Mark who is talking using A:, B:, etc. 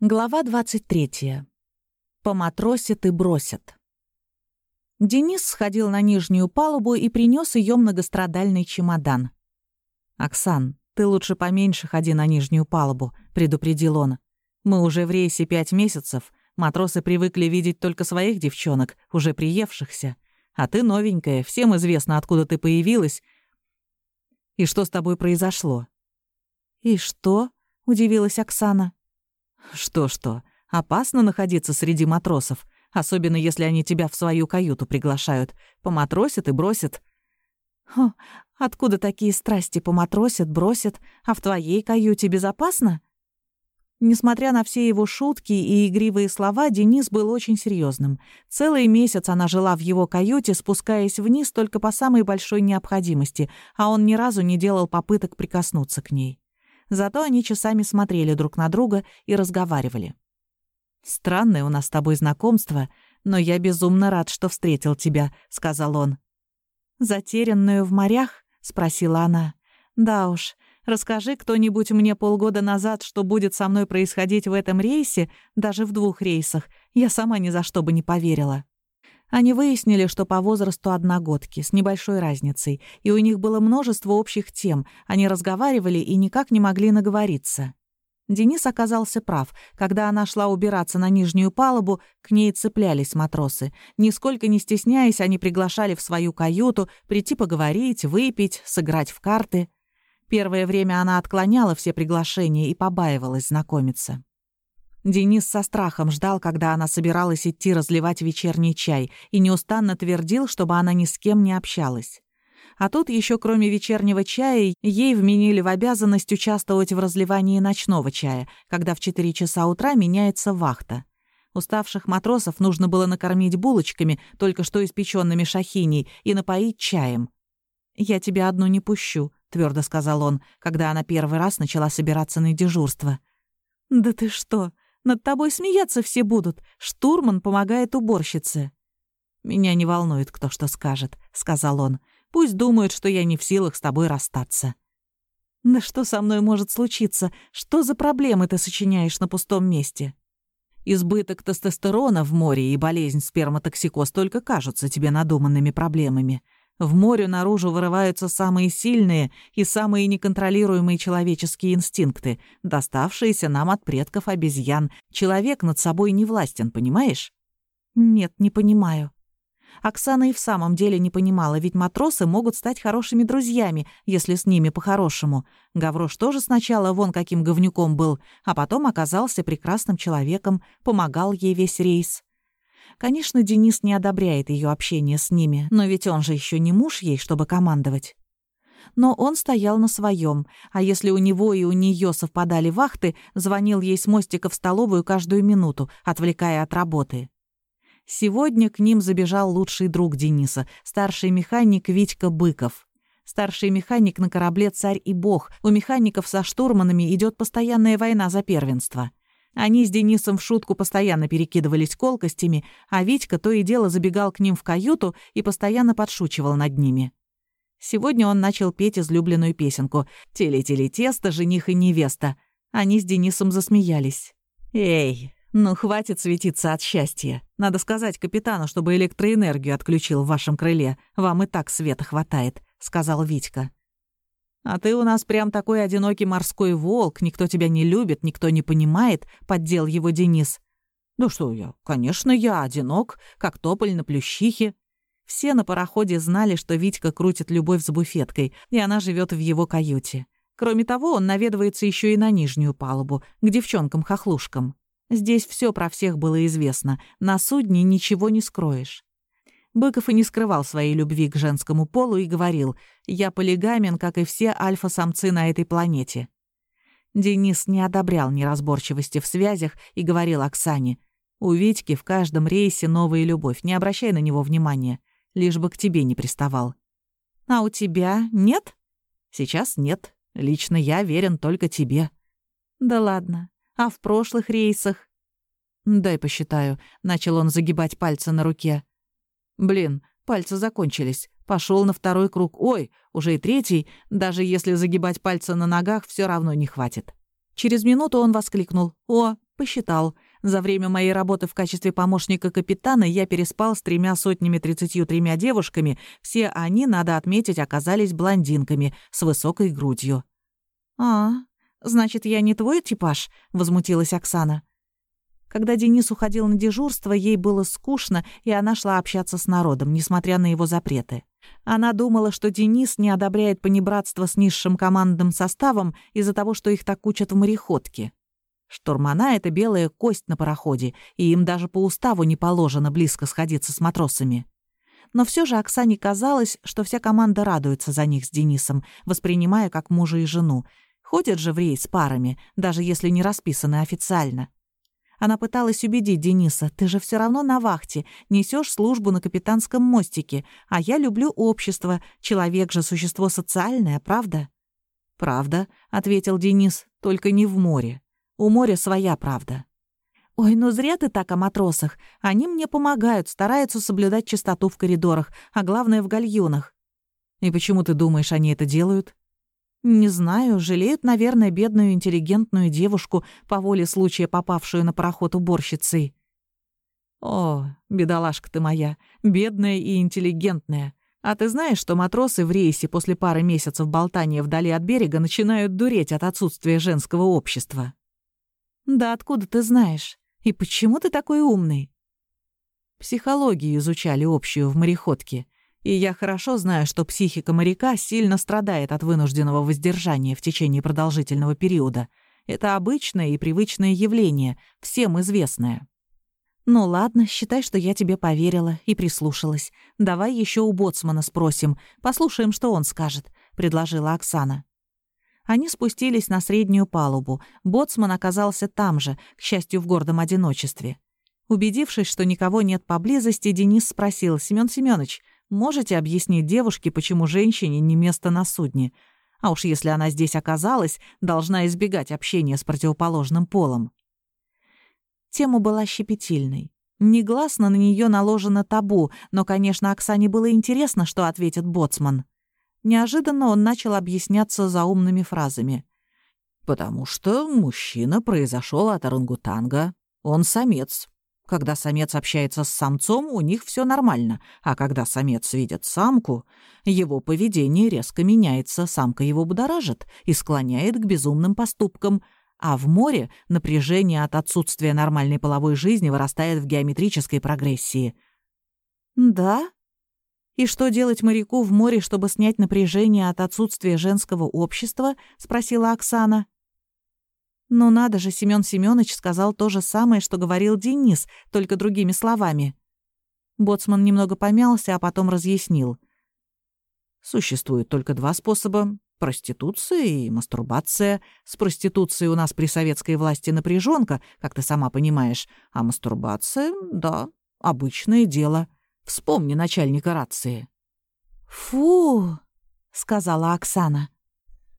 A: Глава 23. Поматросят и бросят. Денис сходил на нижнюю палубу и принес ее многострадальный чемодан. «Оксан, ты лучше поменьше ходи на нижнюю палубу», — предупредил он. «Мы уже в рейсе пять месяцев. Матросы привыкли видеть только своих девчонок, уже приевшихся. А ты новенькая, всем известно, откуда ты появилась. И что с тобой произошло?» «И что?» — удивилась Оксана. Что-что, опасно находиться среди матросов, особенно если они тебя в свою каюту приглашают. Поматросят и бросят. Хо, откуда такие страсти поматросят, бросят, а в твоей каюте безопасно? Несмотря на все его шутки и игривые слова, Денис был очень серьезным. Целый месяц она жила в его каюте, спускаясь вниз только по самой большой необходимости, а он ни разу не делал попыток прикоснуться к ней. Зато они часами смотрели друг на друга и разговаривали. «Странное у нас с тобой знакомство, но я безумно рад, что встретил тебя», — сказал он. «Затерянную в морях?» — спросила она. «Да уж, расскажи кто-нибудь мне полгода назад, что будет со мной происходить в этом рейсе, даже в двух рейсах, я сама ни за что бы не поверила». Они выяснили, что по возрасту одногодки, с небольшой разницей, и у них было множество общих тем, они разговаривали и никак не могли наговориться. Денис оказался прав. Когда она шла убираться на нижнюю палубу, к ней цеплялись матросы. Нисколько не стесняясь, они приглашали в свою каюту прийти поговорить, выпить, сыграть в карты. Первое время она отклоняла все приглашения и побаивалась знакомиться. Денис со страхом ждал, когда она собиралась идти разливать вечерний чай, и неустанно твердил, чтобы она ни с кем не общалась. А тут еще кроме вечернего чая ей вменили в обязанность участвовать в разливании ночного чая, когда в 4 часа утра меняется вахта. Уставших матросов нужно было накормить булочками, только что испеченными шахиней, и напоить чаем. «Я тебя одну не пущу», — твердо сказал он, когда она первый раз начала собираться на дежурство. «Да ты что?» Над тобой смеяться все будут. Штурман помогает уборщице». «Меня не волнует, кто что скажет», — сказал он. «Пусть думают, что я не в силах с тобой расстаться». «Да что со мной может случиться? Что за проблемы ты сочиняешь на пустом месте?» «Избыток тестостерона в море и болезнь сперматоксикоз только кажутся тебе надуманными проблемами. В море наружу вырываются самые сильные и самые неконтролируемые человеческие инстинкты, доставшиеся нам от предков обезьян. Человек над собой не властен, понимаешь? Нет, не понимаю. Оксана и в самом деле не понимала, ведь матросы могут стать хорошими друзьями, если с ними по-хорошему. Гаврош тоже сначала вон каким говнюком был, а потом оказался прекрасным человеком, помогал ей весь рейс. Конечно, Денис не одобряет ее общение с ними, но ведь он же еще не муж ей, чтобы командовать. Но он стоял на своем, а если у него и у нее совпадали вахты, звонил ей с мостика в столовую каждую минуту, отвлекая от работы. Сегодня к ним забежал лучший друг Дениса, старший механик Витька Быков. Старший механик на корабле «Царь и Бог». У механиков со штурманами идет постоянная война за первенство. Они с Денисом в шутку постоянно перекидывались колкостями, а Витька то и дело забегал к ним в каюту и постоянно подшучивал над ними. Сегодня он начал петь излюбленную песенку «Теле-теле-тесто, жених и невеста». Они с Денисом засмеялись. «Эй, ну хватит светиться от счастья. Надо сказать капитану, чтобы электроэнергию отключил в вашем крыле. Вам и так света хватает», — сказал Витька. «А ты у нас прям такой одинокий морской волк, никто тебя не любит, никто не понимает», — поддел его Денис. «Ну что я? Конечно, я одинок, как тополь на плющихе». Все на пароходе знали, что Витька крутит любовь с буфеткой, и она живет в его каюте. Кроме того, он наведывается еще и на нижнюю палубу, к девчонкам-хохлушкам. Здесь все про всех было известно, на судне ничего не скроешь. Быков и не скрывал своей любви к женскому полу и говорил, «Я полигамен, как и все альфа-самцы на этой планете». Денис не одобрял неразборчивости в связях и говорил Оксане, «У Витьки в каждом рейсе новая любовь, не обращай на него внимания, лишь бы к тебе не приставал». «А у тебя нет?» «Сейчас нет. Лично я верен только тебе». «Да ладно. А в прошлых рейсах?» «Дай посчитаю», — начал он загибать пальцы на руке. Блин, пальцы закончились. Пошел на второй круг. Ой, уже и третий. Даже если загибать пальцы на ногах, все равно не хватит. Через минуту он воскликнул. «О, Посчитал. За время моей работы в качестве помощника капитана я переспал с тремя сотнями тридцатью тремя девушками. Все они, надо отметить, оказались блондинками с высокой грудью. «А, значит, я не твой типаж?» — возмутилась Оксана. Когда Денис уходил на дежурство, ей было скучно, и она шла общаться с народом, несмотря на его запреты. Она думала, что Денис не одобряет понебратство с низшим командным составом из-за того, что их так учат в мореходке. Штурмана — это белая кость на пароходе, и им даже по уставу не положено близко сходиться с матросами. Но все же Оксане казалось, что вся команда радуется за них с Денисом, воспринимая как мужа и жену. Ходят же в рейс парами, даже если не расписаны официально. Она пыталась убедить Дениса, ты же все равно на вахте, несешь службу на капитанском мостике, а я люблю общество, человек же существо социальное, правда? «Правда», — ответил Денис, — «только не в море. У моря своя правда». «Ой, ну зря ты так о матросах. Они мне помогают, стараются соблюдать чистоту в коридорах, а главное — в гальюнах». «И почему ты думаешь, они это делают?» Не знаю, жалеют, наверное, бедную интеллигентную девушку, по воле случая попавшую на пароход уборщицей. О, бедолашка ты моя, бедная и интеллигентная. А ты знаешь, что матросы в рейсе после пары месяцев болтания вдали от берега начинают дуреть от отсутствия женского общества? Да откуда ты знаешь? И почему ты такой умный? Психологию изучали общую в мореходке — и я хорошо знаю, что психика моряка сильно страдает от вынужденного воздержания в течение продолжительного периода. Это обычное и привычное явление, всем известное. «Ну ладно, считай, что я тебе поверила и прислушалась. Давай еще у боцмана спросим, послушаем, что он скажет», — предложила Оксана. Они спустились на среднюю палубу. Боцман оказался там же, к счастью, в гордом одиночестве. Убедившись, что никого нет поблизости, Денис спросил, «Семён Семёныч, Можете объяснить девушке, почему женщине не место на судне? А уж если она здесь оказалась, должна избегать общения с противоположным полом. Тема была щепетильной. Негласно на нее наложено табу, но, конечно, Оксане было интересно, что ответит боцман. Неожиданно он начал объясняться заумными фразами. «Потому что мужчина произошел от орангутанга. Он самец. Когда самец общается с самцом, у них все нормально, а когда самец видит самку, его поведение резко меняется, самка его будоражит и склоняет к безумным поступкам, а в море напряжение от отсутствия нормальной половой жизни вырастает в геометрической прогрессии. «Да? И что делать моряку в море, чтобы снять напряжение от отсутствия женского общества?» — спросила Оксана. «Ну надо же, Семён Семёныч сказал то же самое, что говорил Денис, только другими словами». Боцман немного помялся, а потом разъяснил. «Существует только два способа — проституция и мастурбация. С проституцией у нас при советской власти напряженка, как ты сама понимаешь, а мастурбация — да, обычное дело. Вспомни начальника рации». «Фу!» — сказала Оксана.